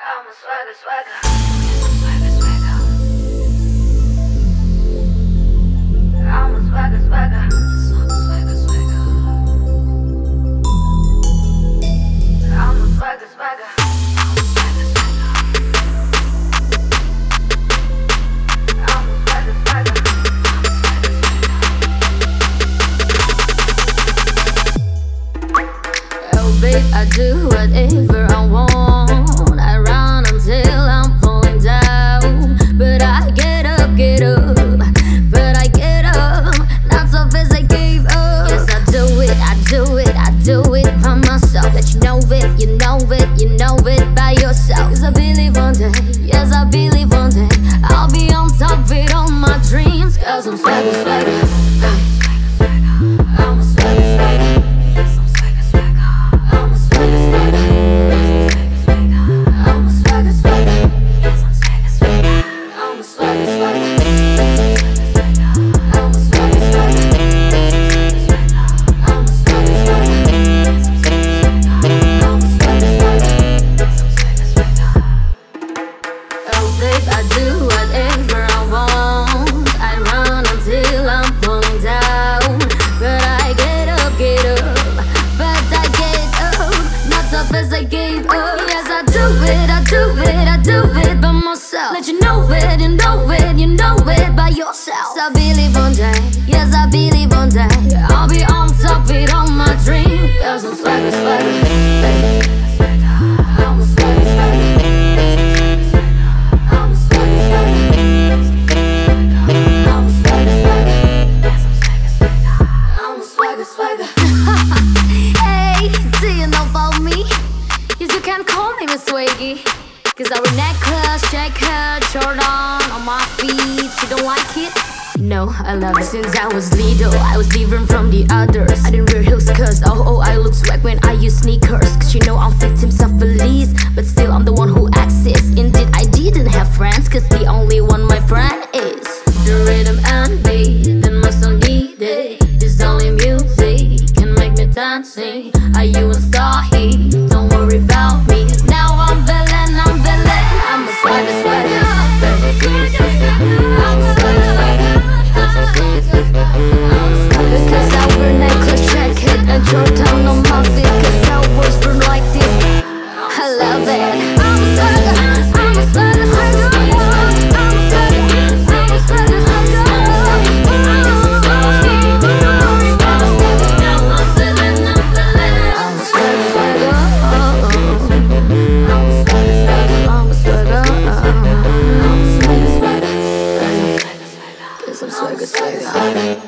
I'm a swagger, swagger. Swagger. I'm a swagger, swagger. Swagger, swagger. I'm you know it, you know it, by yourself. Cause I believe one day, yes, I believe one day. I'll be on top of it all my dreams. Cause I'm swagger, swagger. Swaggy. Cause I wear necklace, checker, Jordan on my feet. You don't like it? No, I love it since I was little. I was different from the others. I didn't wear heels cause oh oh I look swag when I use sneakers. Cause you know I'm victims of police, but still I'm the one who exists. Indeed, I didn't have friends cause the only one my friend is the rhythm and beat. Then my song need it. This only music can make me dancing. Are you a star here? Don't worry about me. I'm swagger, swagger.